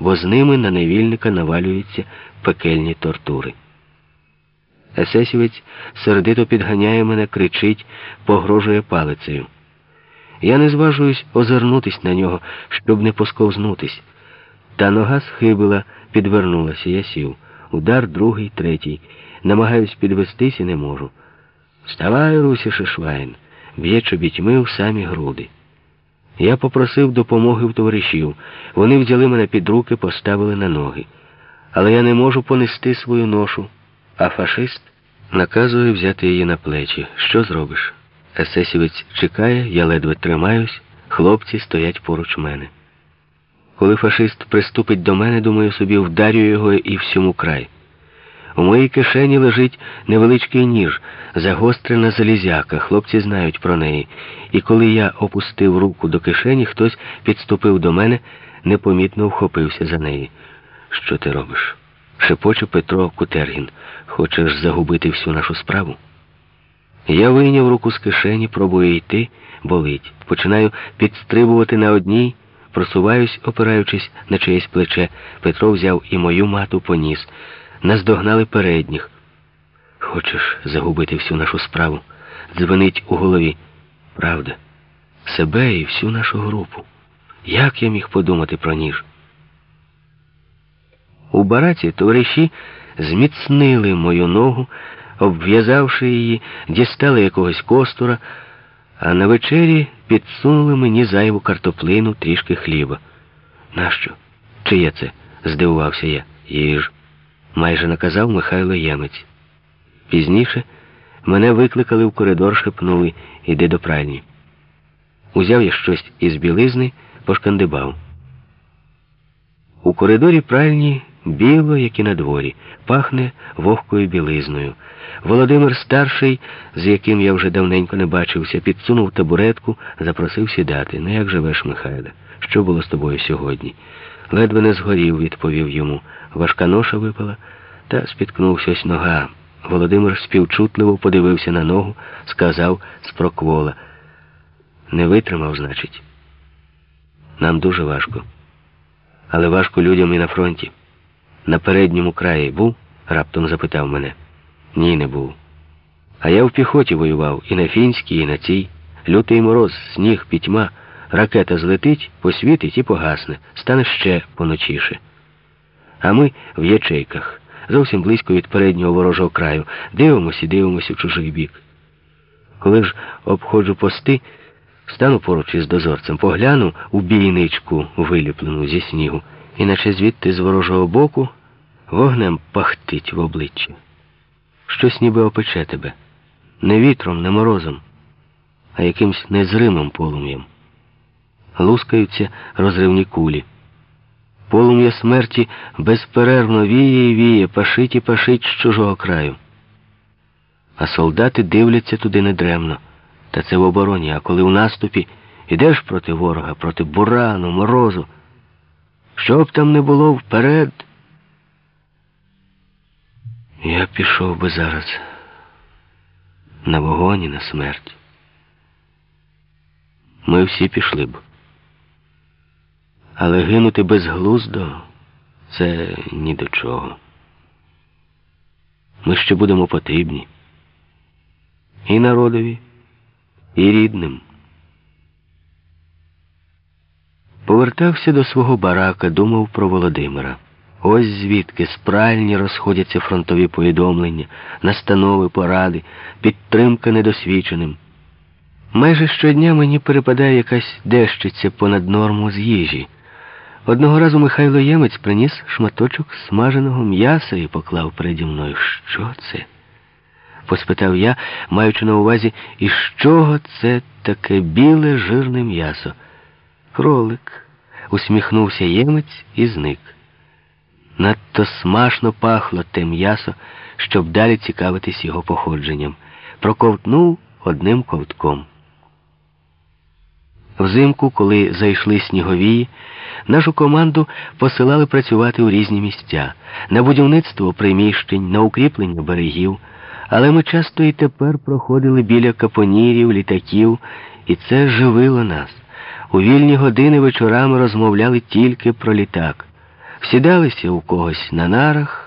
бо з ними на невільника навалюються пекельні тортури. Есесівець сердито підганяє мене, кричить, погрожує палицею. Я не зважуюсь озирнутись на нього, щоб не посковзнутись. Та нога схибила, підвернулася, я сів. Удар другий, третій. Намагаюсь підвестись і не можу. Вставай, Русі Шишвайн, б'є чобітьми в самі груди. Я попросив допомоги в товаришів. Вони взяли мене під руки, поставили на ноги. Але я не можу понести свою ношу, а фашист наказує взяти її на плечі. Що зробиш? Есесівець чекає, я ледве тримаюсь, хлопці стоять поруч мене. Коли фашист приступить до мене, думаю собі, вдарю його і всьому край. У моїй кишені лежить невеличкий ніж, загострена залізяка, хлопці знають про неї. І коли я опустив руку до кишені, хтось підступив до мене, непомітно вхопився за неї. Що ти робиш? шепоче Петро Кутергін. Хочеш загубити всю нашу справу? Я вийняв руку з кишені, пробую йти, болить. Починаю підстрибувати на одній, просуваюсь, опираючись на чиєсь плече. Петро взяв і мою мату поніс. Наздогнали передніх. Хочеш загубити всю нашу справу? Дзвенить у голові. Правда, себе і всю нашу групу. Як я міг подумати про ніж? У бараці товариші зміцнили мою ногу, обв'язавши її, дістали якогось костура, а на вечері підсунули мені зайву картоплину, трішки хліба. Нащо? Чиє це? здивувався я. Їж, майже наказав Михайло Ємець. Пізніше мене викликали в коридор, шепнули іди до пральні. Узяв я щось із білизни, пошкандибав. У коридорі пральні біло, як і на дворі, пахне вогкою білизною. Володимир старший, з яким я вже давненько не бачився, підсунув табуретку, запросив сідати. Ну як живеш, Михайле? Що було з тобою сьогодні? Ледве не згорів, відповів йому. Важка ноша випала, та спіткнувся нога. Володимир співчутливо подивився на ногу, сказав з проквола. Не витримав, значить. Нам дуже важко. Але важко людям і на фронті. На передньому краї був? раптом запитав мене. Ні, не був. А я в піхоті воював і на фінській, і на цій. Лютий мороз, сніг, пітьма, ракета злетить, посвітить і погасне, стане ще поночіше. А ми в ячейках, зовсім близько від переднього ворожого краю, дивимося і дивимося в чужий бік. Коли ж обходжу пости, стану поруч із дозорцем, погляну у бійничку, виліплену зі снігу, іначе звідти з ворожого боку вогнем пахтить в обличчя. Щось ніби опече тебе. Не вітром, не морозом, а якимсь незримим полум'ям. Лускаються розривні кулі. Полум'я смерті безперервно віє і віє, пашить і пашить з чужого краю. А солдати дивляться туди недремно. Та це в обороні, а коли в наступі ідеш проти ворога, проти бурану, морозу. Що б там не було вперед, я пішов би зараз на вогонь і на смерть. Ми всі пішли б. Але гинути безглуздо це ні до чого. Ми ще будемо потрібні і народові, і рідним. Повертався до свого барака, думав про Володимира. Ось звідки спральні розходяться фронтові повідомлення, настанови, поради, підтримка недосвідченим. Майже щодня мені перепадає якась дещиця понад норму з їжі. Одного разу Михайло Ємець приніс шматочок смаженого м'яса і поклав переді мною. Що це? поспитав я, маючи на увазі, із чого це таке біле жирне м'ясо. Кролик, усміхнувся ємець і зник. Надто смашно пахло те м'ясо, щоб далі цікавитись його походженням. Проковтнув одним ковтком. Взимку, коли зайшли сніговії, нашу команду посилали працювати у різні місця на будівництво приміщень, на укріплення берегів. Але ми часто і тепер проходили біля капонірів, літаків, і це живило нас. У вільні години вечорами розмовляли тільки про літак. Сідалися у когось на нарах.